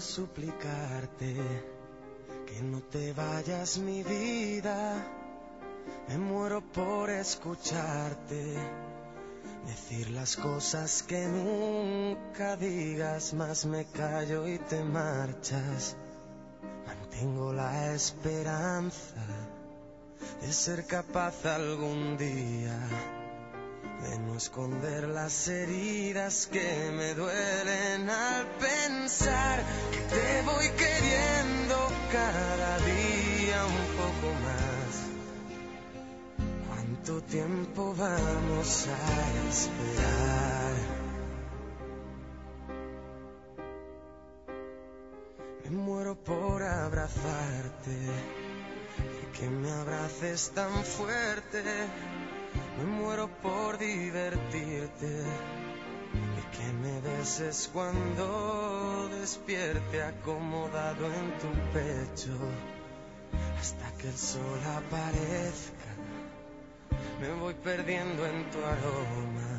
suplicarte que no te vayas mi vida. Me muero por escucharte, decir las cosas que nunca digas, más me callo y te marchas. Mantengo la esperanza de ser capaz algún día de no esconder las heridas que me duelen al pensar que te voy queriendo cada día un poco más. ¿Cuánto tiempo vamos a esperar? Me muero por abrazarte y que me abraces tan fuerte me muero por divertirte y que me beses cuando despierte acomodado en tu pecho hasta que el sol aparezca. Me voy perdiendo en tu aroma,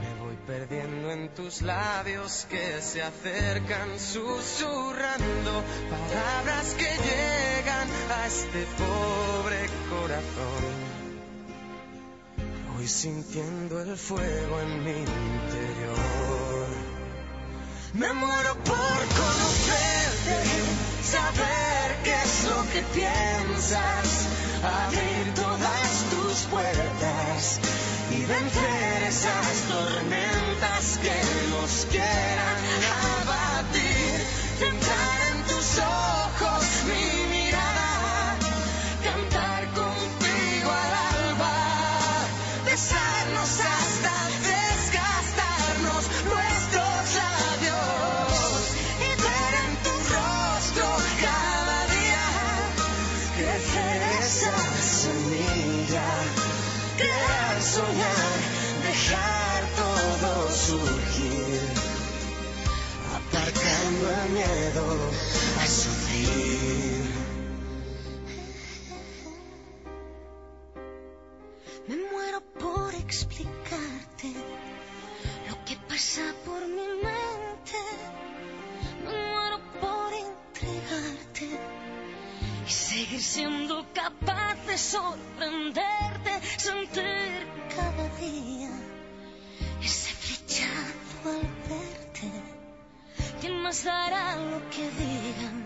me voy perdiendo en tus labios que se acercan susurrando palabras que llegan a este pobre corazón. Sintiendo el fuego en mi interior. Me muero por conocerte, saber qué es lo que piensas, abrir todas tus puertas y vencer esas tormentas que nos quieran pasa por mi mente. Me muero por entregarte y seguir siendo capaz de sorprenderte, sentir cada día ese flechazo al verte. ¿Quién más dará lo que digan?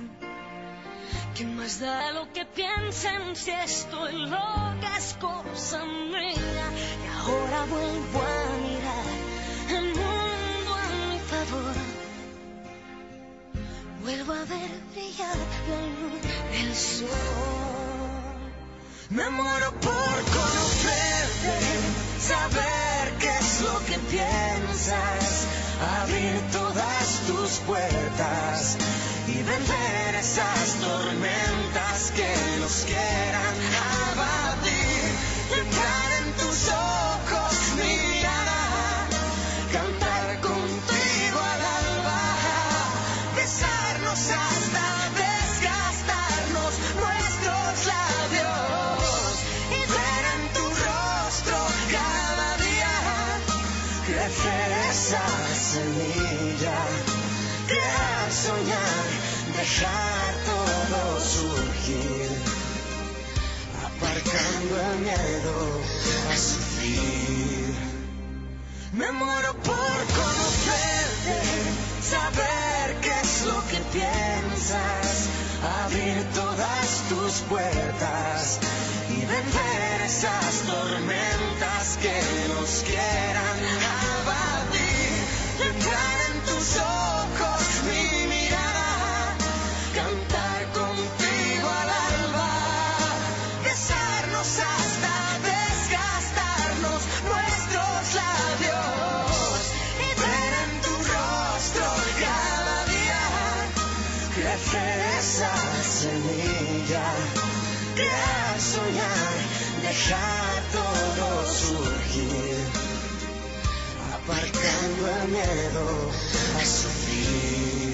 ¿Qué más da lo que piensen si estoy loca es cosa mía? Y ahora vuelvo a mirar Me muero por conocerte, saber qué es lo que piensas, abrir todas tus puertas y vencer esas tormentas que nos quieran abatir, entrar en tus ojos mi mirada, cantar soñar, dejar todo surgir, aparcando el miedo a sufrir. Me muero por conocerte, saber qué es lo que piensas, abrir todas tus puertas y vencer esas tormentas que nos quieran semilla, crear, soñar, dejar todo surgir, aparcando el miedo a sufrir.